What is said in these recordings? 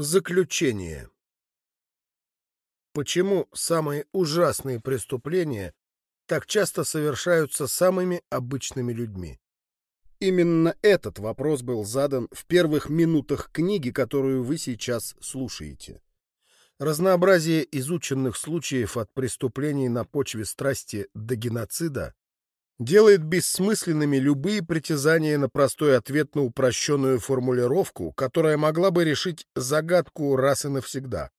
Заключение. Почему самые ужасные преступления так часто совершаются самыми обычными людьми? Именно этот вопрос был задан в первых минутах книги, которую вы сейчас слушаете. Разнообразие изученных случаев от преступлений на почве страсти до геноцида делает бессмысленными любые притязания на простой ответ на упрощенную формулировку, которая могла бы решить загадку раз и навсегда.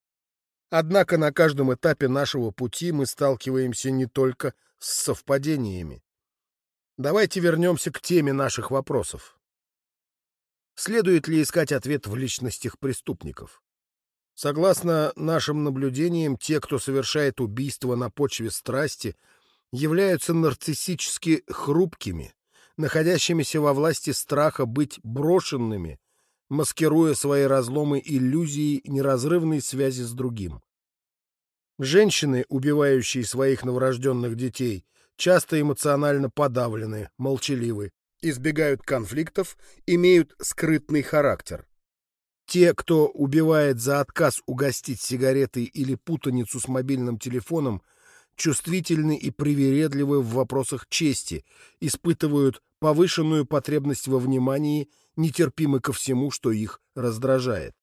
Однако на каждом этапе нашего пути мы сталкиваемся не только с совпадениями. Давайте вернемся к теме наших вопросов. Следует ли искать ответ в личностях преступников? Согласно нашим наблюдениям, те, кто совершает убийство на почве страсти – являются нарциссически хрупкими, находящимися во власти страха быть брошенными, маскируя свои разломы иллюзией неразрывной связи с другим. Женщины, убивающие своих новорожденных детей, часто эмоционально подавлены, молчаливы, избегают конфликтов, имеют скрытный характер. Те, кто убивает за отказ угостить сигаретой или путаницу с мобильным телефоном – чувствительны и привередливы в вопросах чести, испытывают повышенную потребность во внимании, нетерпимы ко всему, что их раздражает.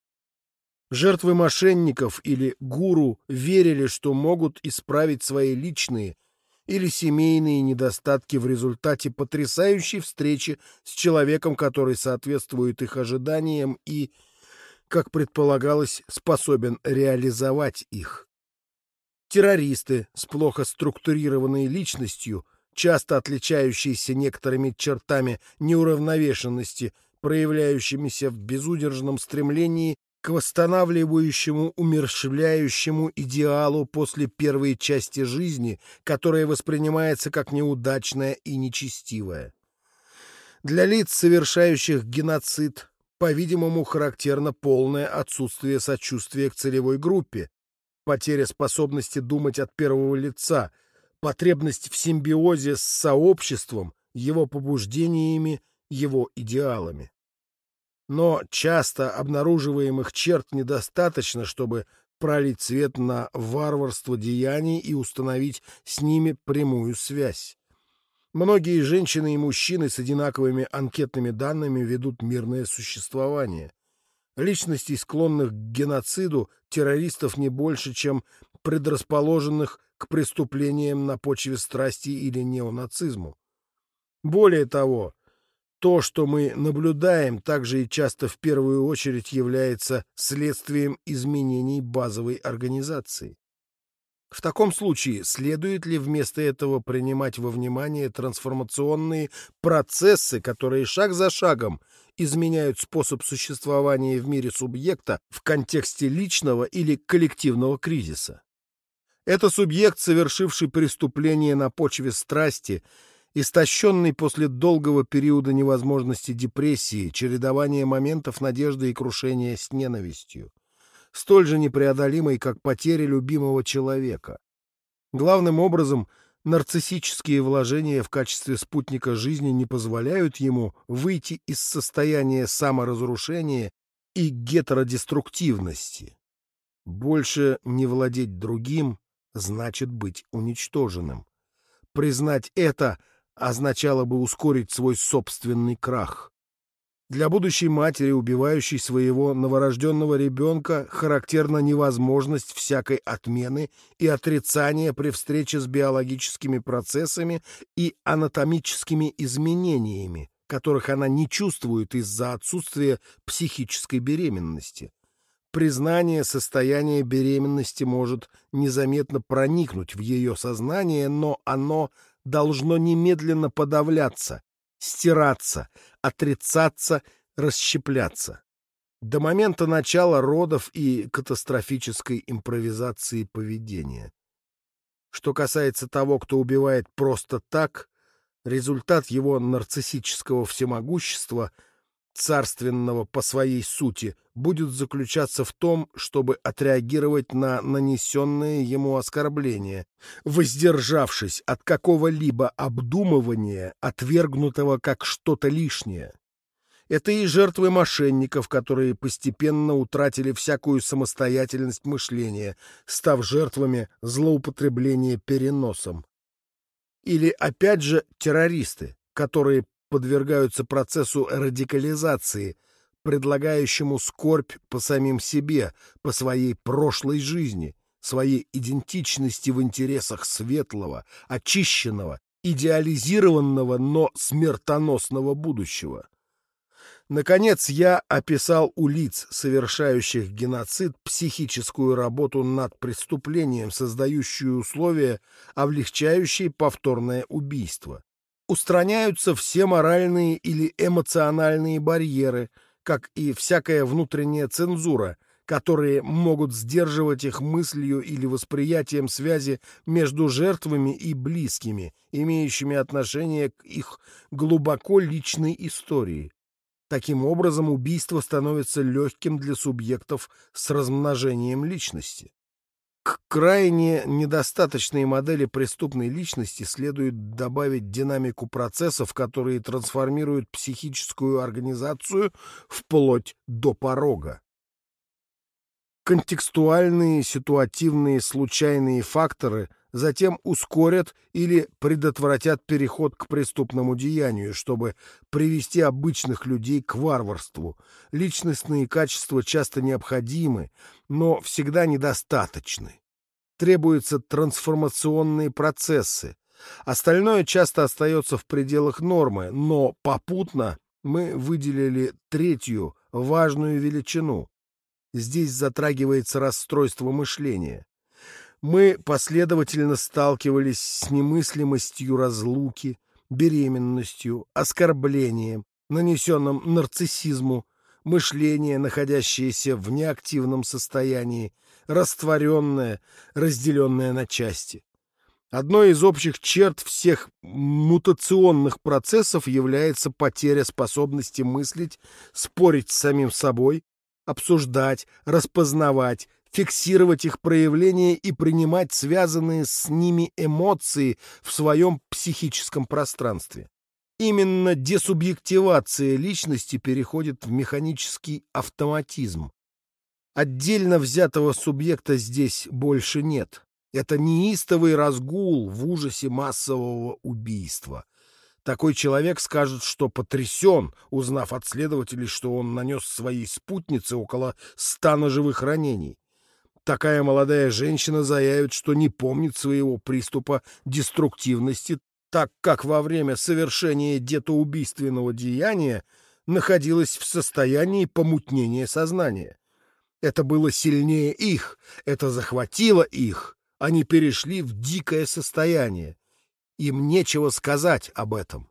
Жертвы мошенников или гуру верили, что могут исправить свои личные или семейные недостатки в результате потрясающей встречи с человеком, который соответствует их ожиданиям и, как предполагалось, способен реализовать их. Террористы с плохо структурированной личностью, часто отличающиеся некоторыми чертами неуравновешенности, проявляющимися в безудержном стремлении к восстанавливающему, умерщвляющему идеалу после первой части жизни, которая воспринимается как неудачная и нечестивая. Для лиц, совершающих геноцид, по-видимому, характерно полное отсутствие сочувствия к целевой группе, потеря способности думать от первого лица, потребность в симбиозе с сообществом, его побуждениями, его идеалами. Но часто обнаруживаемых черт недостаточно, чтобы пролить свет на варварство деяний и установить с ними прямую связь. Многие женщины и мужчины с одинаковыми анкетными данными ведут мирное существование. Личностей, склонных к геноциду, террористов не больше, чем предрасположенных к преступлениям на почве страсти или неонацизму. Более того, то, что мы наблюдаем, также и часто в первую очередь является следствием изменений базовой организации. В таком случае следует ли вместо этого принимать во внимание трансформационные процессы, которые шаг за шагом изменяют способ существования в мире субъекта в контексте личного или коллективного кризиса? Это субъект, совершивший преступление на почве страсти, истощенный после долгого периода невозможности депрессии, чередования моментов надежды и крушения с ненавистью столь же непреодолимой, как потеря любимого человека. Главным образом, нарциссические вложения в качестве спутника жизни не позволяют ему выйти из состояния саморазрушения и гетеродеструктивности. Больше не владеть другим значит быть уничтоженным. Признать это означало бы ускорить свой собственный крах. Для будущей матери, убивающей своего новорожденного ребенка, характерна невозможность всякой отмены и отрицания при встрече с биологическими процессами и анатомическими изменениями, которых она не чувствует из-за отсутствия психической беременности. Признание состояния беременности может незаметно проникнуть в ее сознание, но оно должно немедленно подавляться, стираться, отрицаться, расщепляться. До момента начала родов и катастрофической импровизации поведения. Что касается того, кто убивает просто так, результат его нарциссического всемогущества — царственного по своей сути будет заключаться в том, чтобы отреагировать на нанесенное ему оскорбление, воздержавшись от какого-либо обдумывания, отвергнутого как что-то лишнее. Это и жертвы мошенников, которые постепенно утратили всякую самостоятельность мышления, став жертвами злоупотребления переносом. Или, опять же, террористы, которые подвергаются процессу радикализации, предлагающему скорбь по самим себе, по своей прошлой жизни, своей идентичности в интересах светлого, очищенного, идеализированного, но смертоносного будущего. Наконец, я описал у лиц, совершающих геноцид, психическую работу над преступлением, создающую условия, облегчающие повторное убийство. Устраняются все моральные или эмоциональные барьеры, как и всякая внутренняя цензура, которые могут сдерживать их мыслью или восприятием связи между жертвами и близкими, имеющими отношение к их глубоко личной истории. Таким образом, убийство становится легким для субъектов с размножением личности. К крайне недостаточной модели преступной личности следует добавить динамику процессов, которые трансформируют психическую организацию вплоть до порога. Контекстуальные, ситуативные, случайные факторы затем ускорят или предотвратят переход к преступному деянию, чтобы привести обычных людей к варварству. Личностные качества часто необходимы, но всегда недостаточны. Требуются трансформационные процессы. Остальное часто остается в пределах нормы, но попутно мы выделили третью важную величину Здесь затрагивается расстройство мышления. Мы последовательно сталкивались с немыслимостью разлуки, беременностью, оскорблением, нанесенным нарциссизму, мышление, находящееся в неактивном состоянии, растворенное, разделенное на части. Одной из общих черт всех мутационных процессов является потеря способности мыслить, спорить с самим собой, обсуждать, распознавать, фиксировать их проявления и принимать связанные с ними эмоции в своем психическом пространстве. Именно десубъективация личности переходит в механический автоматизм. Отдельно взятого субъекта здесь больше нет. Это неистовый разгул в ужасе массового убийства – такой человек скажет, что потрясен, узнав от следователей, что он нанес своей спутнице около ста ножевых ранений. Такая молодая женщина заявит, что не помнит своего приступа деструктивности, так как во время совершения детоубийственного деяния находилась в состоянии помутнения сознания. Это было сильнее их, это захватило их, они перешли в дикое состояние. Им нечего сказать об этом.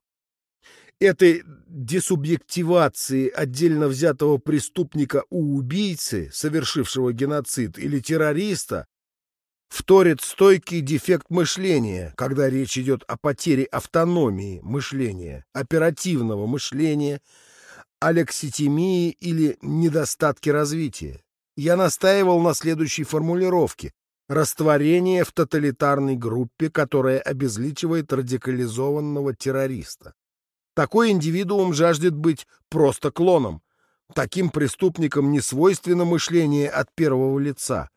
Этой десубъективации отдельно взятого преступника у убийцы, совершившего геноцид, или террориста, вторит стойкий дефект мышления, когда речь идет о потере автономии мышления, оперативного мышления, алекситимии или недостатке развития. Я настаивал на следующей формулировке растворение в тоталитарной группе, которая обезличивает радикализованного террориста. Такой индивидуум жаждет быть просто клоном. Таким преступникам не свойственно мышление от первого лица.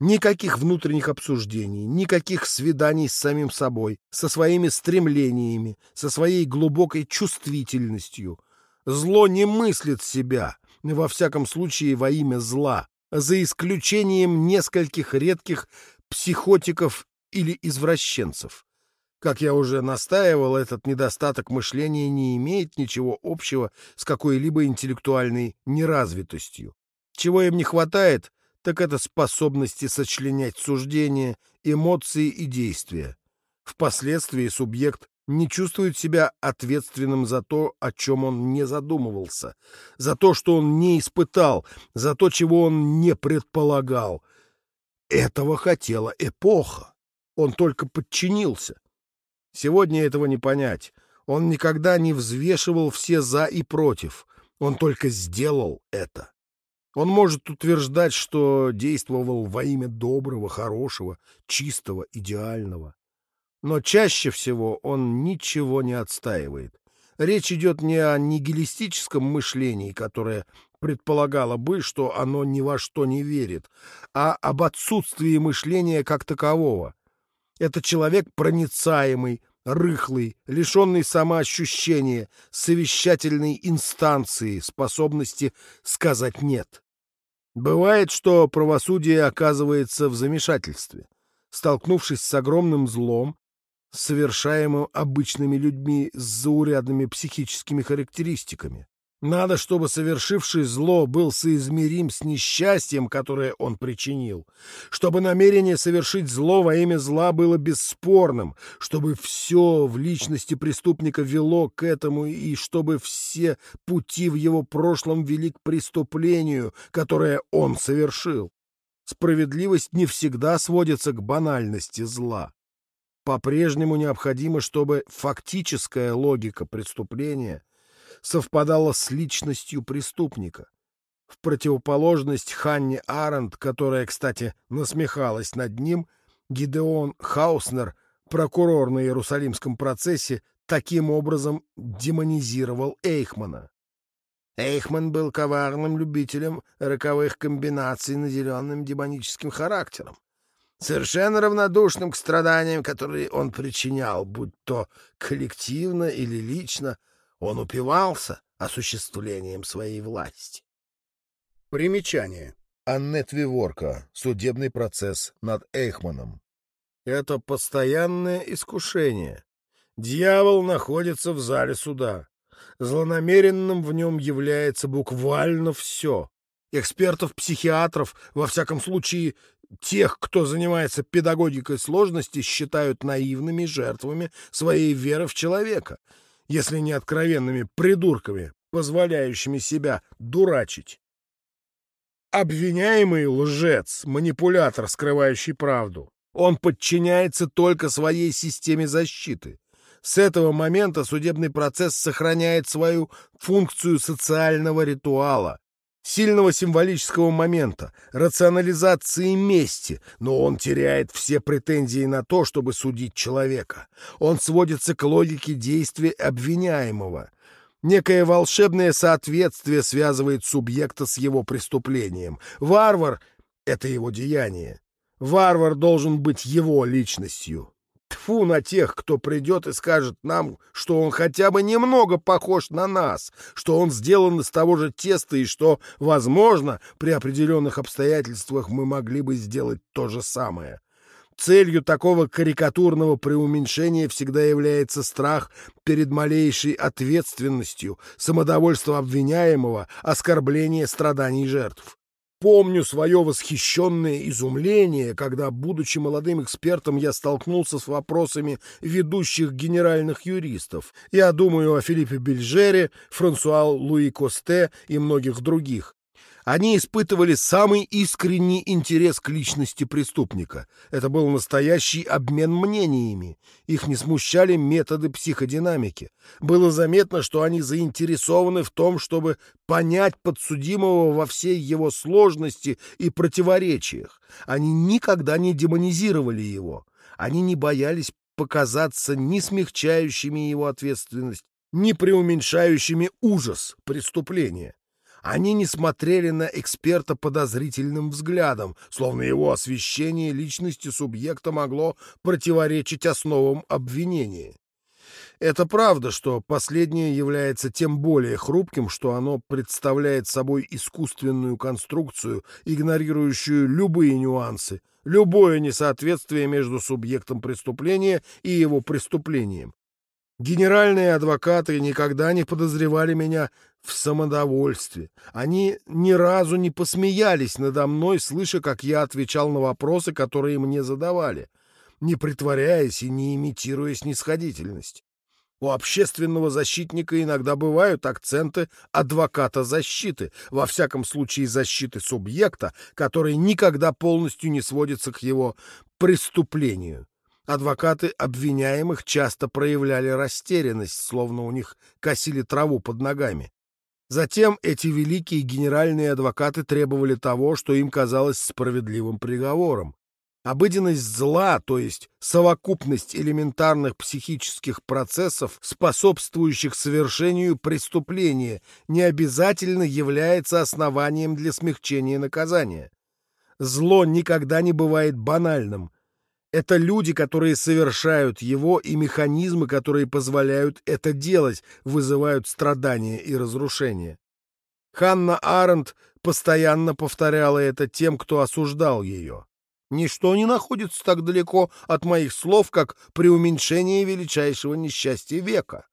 Никаких внутренних обсуждений, никаких свиданий с самим собой, со своими стремлениями, со своей глубокой чувствительностью. Зло не мыслит себя, во всяком случае во имя зла за исключением нескольких редких психотиков или извращенцев. Как я уже настаивал, этот недостаток мышления не имеет ничего общего с какой-либо интеллектуальной неразвитостью. Чего им не хватает, так это способности сочленять суждения, эмоции и действия. Впоследствии субъект не чувствует себя ответственным за то, о чем он не задумывался, за то, что он не испытал, за то, чего он не предполагал. Этого хотела эпоха. Он только подчинился. Сегодня этого не понять. Он никогда не взвешивал все «за» и «против». Он только сделал это. Он может утверждать, что действовал во имя доброго, хорошего, чистого, идеального. Но чаще всего он ничего не отстаивает. Речь идет не о нигилистическом мышлении, которое предполагало бы, что оно ни во что не верит, а об отсутствии мышления как такового. Это человек проницаемый, рыхлый, лишенный самоощущения, совещательной инстанции, способности сказать «нет». Бывает, что правосудие оказывается в замешательстве. Столкнувшись с огромным злом, совершаемым обычными людьми с заурядными психическими характеристиками. Надо, чтобы совершивший зло был соизмерим с несчастьем, которое он причинил, чтобы намерение совершить зло во имя зла было бесспорным, чтобы все в личности преступника вело к этому и чтобы все пути в его прошлом вели к преступлению, которое он совершил. Справедливость не всегда сводится к банальности зла. По-прежнему необходимо, чтобы фактическая логика преступления — совпадала с личностью преступника. В противоположность Ханне Аренд, которая, кстати, насмехалась над ним, Гидеон Хауснер, прокурор на Иерусалимском процессе, таким образом демонизировал Эйхмана. Эйхман был коварным любителем роковых комбинаций, наделенным демоническим характером, совершенно равнодушным к страданиям, которые он причинял, будь то коллективно или лично, он упивался осуществлением своей власти. Примечание. Аннет Виворка. Судебный процесс над Эйхманом. Это постоянное искушение. Дьявол находится в зале суда. Злонамеренным в нем является буквально все. Экспертов-психиатров, во всяком случае, тех, кто занимается педагогикой сложности, считают наивными жертвами своей веры в человека — если не откровенными придурками, позволяющими себя дурачить. Обвиняемый лжец, манипулятор, скрывающий правду. Он подчиняется только своей системе защиты. С этого момента судебный процесс сохраняет свою функцию социального ритуала, сильного символического момента, рационализации мести, но он теряет все претензии на то, чтобы судить человека. Он сводится к логике действия обвиняемого. Некое волшебное соответствие связывает субъекта с его преступлением. Варвар — это его деяние. Варвар должен быть его личностью. Тфу на тех, кто придет и скажет нам, что он хотя бы немного похож на нас, что он сделан из того же теста и что, возможно, при определенных обстоятельствах мы могли бы сделать то же самое. Целью такого карикатурного преуменьшения всегда является страх перед малейшей ответственностью, самодовольство обвиняемого, оскорбление страданий жертв. Помню свое восхищенное изумление, когда, будучи молодым экспертом, я столкнулся с вопросами ведущих генеральных юристов. Я думаю о Филиппе Бельжере, Франсуа Луи Косте и многих других. Они испытывали самый искренний интерес к личности преступника. Это был настоящий обмен мнениями. Их не смущали методы психодинамики. Было заметно, что они заинтересованы в том, чтобы понять подсудимого во всей его сложности и противоречиях. Они никогда не демонизировали его. Они не боялись показаться ни смягчающими его ответственность, ни преуменьшающими ужас преступления. Они не смотрели на эксперта подозрительным взглядом, словно его освещение личности субъекта могло противоречить основам обвинения. Это правда, что последнее является тем более хрупким, что оно представляет собой искусственную конструкцию, игнорирующую любые нюансы, любое несоответствие между субъектом преступления и его преступлением. Генеральные адвокаты никогда не подозревали меня в самодовольстве. Они ни разу не посмеялись надо мной, слыша, как я отвечал на вопросы, которые мне задавали, не притворяясь и не имитируя снисходительность. У общественного защитника иногда бывают акценты адвоката защиты, во всяком случае защиты субъекта, который никогда полностью не сводится к его преступлению. Адвокаты обвиняемых часто проявляли растерянность, словно у них косили траву под ногами. Затем эти великие генеральные адвокаты требовали того, что им казалось справедливым приговором. Обыденность зла, то есть совокупность элементарных психических процессов, способствующих совершению преступления, не обязательно является основанием для смягчения наказания. Зло никогда не бывает банальным. Это люди, которые совершают его, и механизмы, которые позволяют это делать, вызывают страдания и разрушения. Ханна Аренд постоянно повторяла это тем, кто осуждал ее. Ничто не находится так далеко от моих слов, как преуменьшение величайшего несчастья века.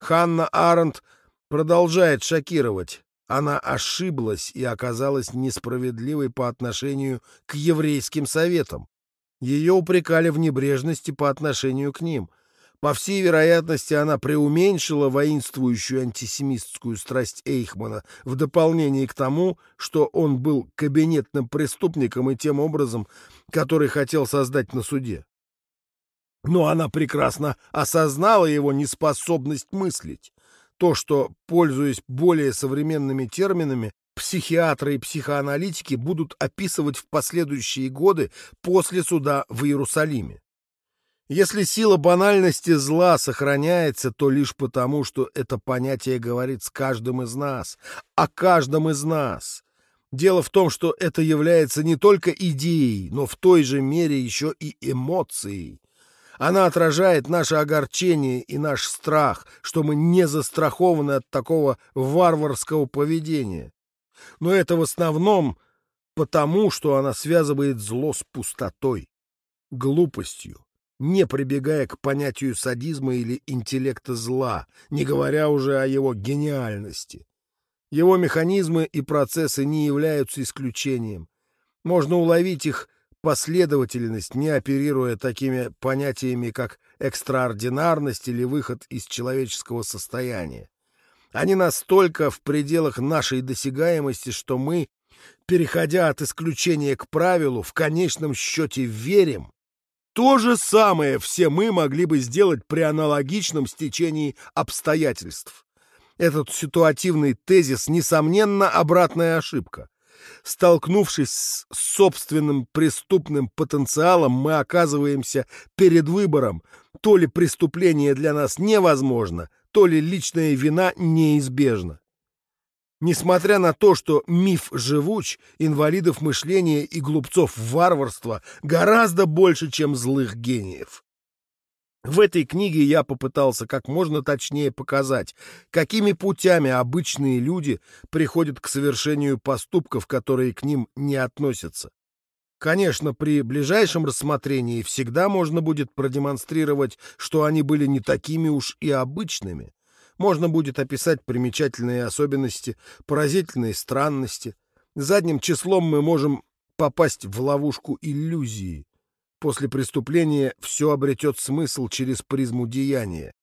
Ханна Аренд продолжает шокировать. Она ошиблась и оказалась несправедливой по отношению к еврейским советам. Ее упрекали в небрежности по отношению к ним — по всей вероятности, она преуменьшила воинствующую антисемистскую страсть Эйхмана в дополнение к тому, что он был кабинетным преступником и тем образом, который хотел создать на суде. Но она прекрасно осознала его неспособность мыслить. То, что, пользуясь более современными терминами, психиатры и психоаналитики будут описывать в последующие годы после суда в Иерусалиме. Если сила банальности зла сохраняется, то лишь потому, что это понятие говорит с каждым из нас, о каждом из нас. Дело в том, что это является не только идеей, но в той же мере еще и эмоцией. Она отражает наше огорчение и наш страх, что мы не застрахованы от такого варварского поведения. Но это в основном потому, что она связывает зло с пустотой, глупостью, не прибегая к понятию садизма или интеллекта зла, не говоря уже о его гениальности. Его механизмы и процессы не являются исключением. Можно уловить их последовательность, не оперируя такими понятиями, как экстраординарность или выход из человеческого состояния. Они настолько в пределах нашей досягаемости, что мы, переходя от исключения к правилу, в конечном счете верим, то же самое все мы могли бы сделать при аналогичном стечении обстоятельств. Этот ситуативный тезис, несомненно, обратная ошибка. Столкнувшись с собственным преступным потенциалом, мы оказываемся перед выбором, то ли преступление для нас невозможно, то ли личная вина неизбежна. Несмотря на то, что миф живуч, инвалидов мышления и глупцов варварства гораздо больше, чем злых гениев. В этой книге я попытался как можно точнее показать, какими путями обычные люди приходят к совершению поступков, которые к ним не относятся. Конечно, при ближайшем рассмотрении всегда можно будет продемонстрировать, что они были не такими уж и обычными можно будет описать примечательные особенности, поразительные странности. Задним числом мы можем попасть в ловушку иллюзии. После преступления все обретет смысл через призму деяния.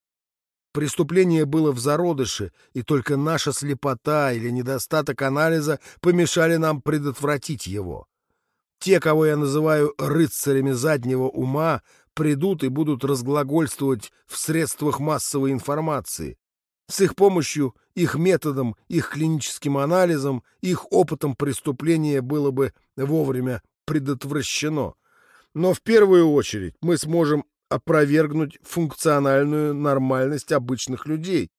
Преступление было в зародыше, и только наша слепота или недостаток анализа помешали нам предотвратить его. Те, кого я называю рыцарями заднего ума, придут и будут разглагольствовать в средствах массовой информации. С их помощью, их методом, их клиническим анализом, их опытом преступления было бы вовремя предотвращено. Но в первую очередь мы сможем опровергнуть функциональную нормальность обычных людей,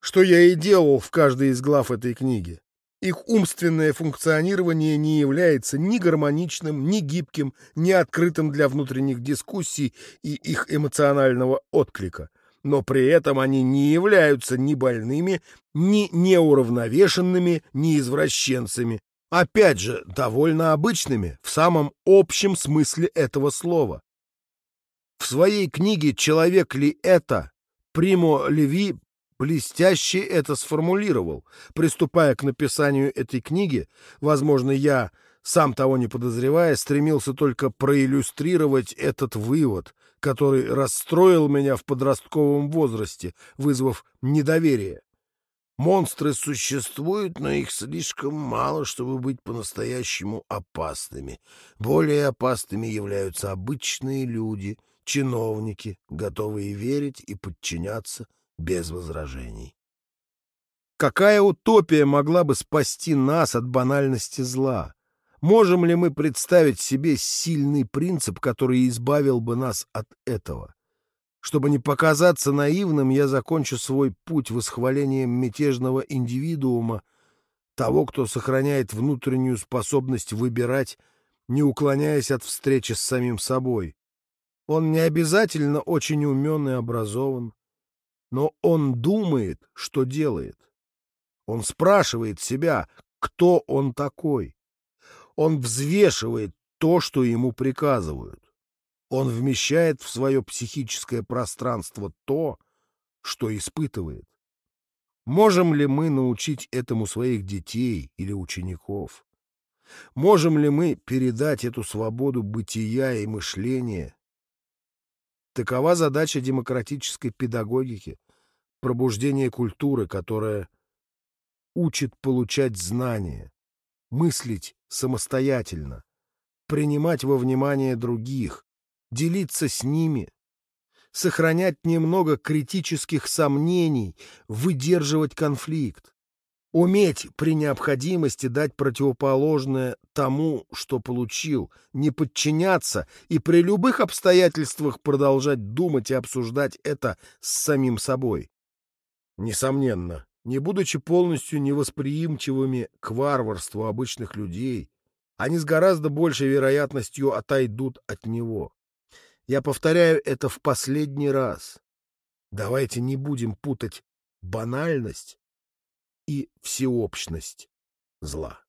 что я и делал в каждой из глав этой книги. Их умственное функционирование не является ни гармоничным, ни гибким, ни открытым для внутренних дискуссий и их эмоционального отклика но при этом они не являются ни больными, ни неуравновешенными, ни извращенцами. Опять же, довольно обычными, в самом общем смысле этого слова. В своей книге «Человек ли это?» Примо Леви блестяще это сформулировал. Приступая к написанию этой книги, возможно, я, сам того не подозревая, стремился только проиллюстрировать этот вывод, который расстроил меня в подростковом возрасте, вызвав недоверие. Монстры существуют, но их слишком мало, чтобы быть по-настоящему опасными. Более опасными являются обычные люди, чиновники, готовые верить и подчиняться без возражений. Какая утопия могла бы спасти нас от банальности зла? Можем ли мы представить себе сильный принцип, который избавил бы нас от этого? Чтобы не показаться наивным, я закончу свой путь восхвалением мятежного индивидуума, того, кто сохраняет внутреннюю способность выбирать, не уклоняясь от встречи с самим собой. Он не обязательно очень умен и образован, но он думает, что делает. Он спрашивает себя, кто он такой. Он взвешивает то, что ему приказывают. Он вмещает в свое психическое пространство то, что испытывает. Можем ли мы научить этому своих детей или учеников? Можем ли мы передать эту свободу бытия и мышления? Такова задача демократической педагогики, пробуждение культуры, которая учит получать знания, мыслить самостоятельно, принимать во внимание других, делиться с ними, сохранять немного критических сомнений, выдерживать конфликт, уметь при необходимости дать противоположное тому, что получил, не подчиняться и при любых обстоятельствах продолжать думать и обсуждать это с самим собой. Несомненно, не будучи полностью невосприимчивыми к варварству обычных людей, они с гораздо большей вероятностью отойдут от него. Я повторяю это в последний раз. Давайте не будем путать банальность и всеобщность зла.